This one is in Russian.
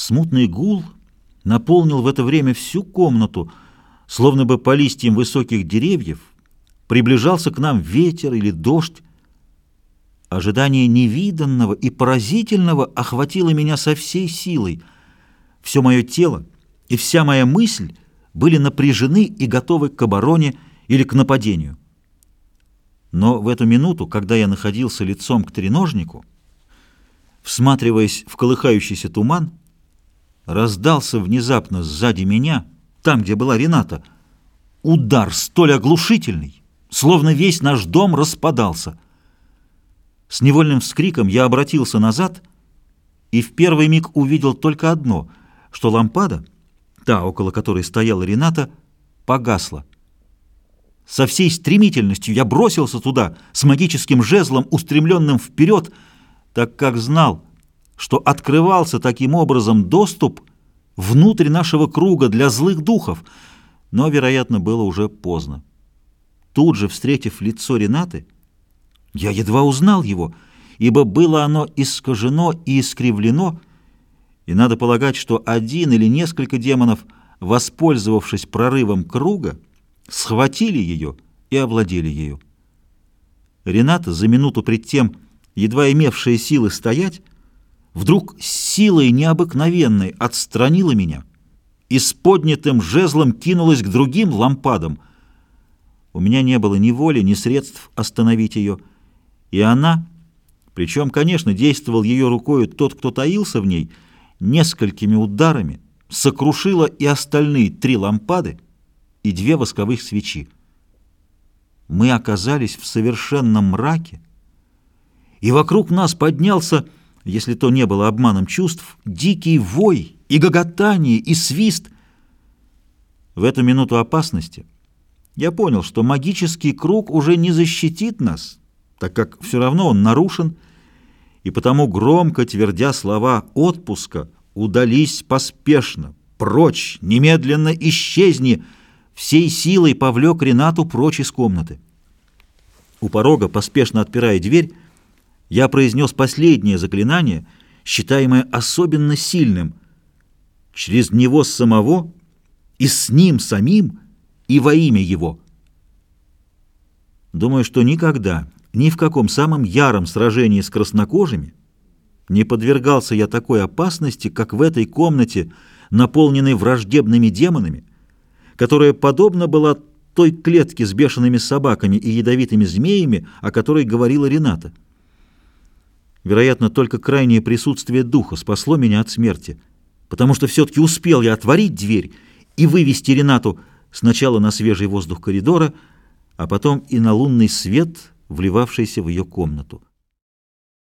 Смутный гул наполнил в это время всю комнату, словно бы по листьям высоких деревьев приближался к нам ветер или дождь. Ожидание невиданного и поразительного охватило меня со всей силой. Все мое тело и вся моя мысль были напряжены и готовы к обороне или к нападению. Но в эту минуту, когда я находился лицом к треножнику, всматриваясь в колыхающийся туман, раздался внезапно сзади меня, там, где была Рената, удар столь оглушительный, словно весь наш дом распадался. С невольным вскриком я обратился назад и в первый миг увидел только одно, что лампада, та, около которой стояла Рената, погасла. Со всей стремительностью я бросился туда с магическим жезлом, устремленным вперед, так как знал, что открывался таким образом доступ внутрь нашего круга для злых духов, но, вероятно, было уже поздно. Тут же, встретив лицо Ренаты, я едва узнал его, ибо было оно искажено и искривлено, и надо полагать, что один или несколько демонов, воспользовавшись прорывом круга, схватили ее и овладели ею. Рената, за минуту пред тем, едва имевшая силы стоять, вдруг силой необыкновенной отстранила меня и с поднятым жезлом кинулась к другим лампадам. У меня не было ни воли, ни средств остановить ее, и она, причем, конечно, действовал ее рукою тот, кто таился в ней, несколькими ударами сокрушила и остальные три лампады и две восковых свечи. Мы оказались в совершенном мраке, и вокруг нас поднялся если то не было обманом чувств, дикий вой и гоготание, и свист. В эту минуту опасности я понял, что магический круг уже не защитит нас, так как все равно он нарушен, и потому громко твердя слова отпуска «удались поспешно», «прочь», «немедленно исчезни», всей силой повлек Ренату прочь из комнаты. У порога, поспешно отпирая дверь, я произнес последнее заклинание, считаемое особенно сильным, через него самого и с ним самим и во имя его. Думаю, что никогда, ни в каком самом яром сражении с краснокожими не подвергался я такой опасности, как в этой комнате, наполненной враждебными демонами, которая подобна была той клетке с бешеными собаками и ядовитыми змеями, о которой говорила Рената. Вероятно, только крайнее присутствие духа спасло меня от смерти, потому что все-таки успел я отворить дверь и вывести Ренату сначала на свежий воздух коридора, а потом и на лунный свет, вливавшийся в ее комнату.